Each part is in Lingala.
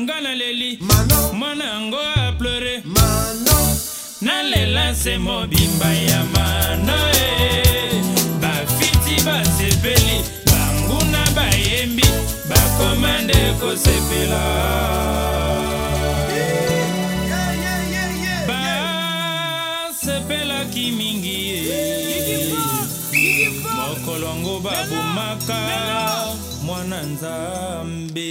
nga naleli mwana yango aplere nalela se mobimba ya mano e bafiti basepeli banguna bayembi bakoma nde kosepela ezalaki mingi ye mokolo yango babomaka mwana nzambe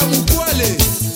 Sabucuales.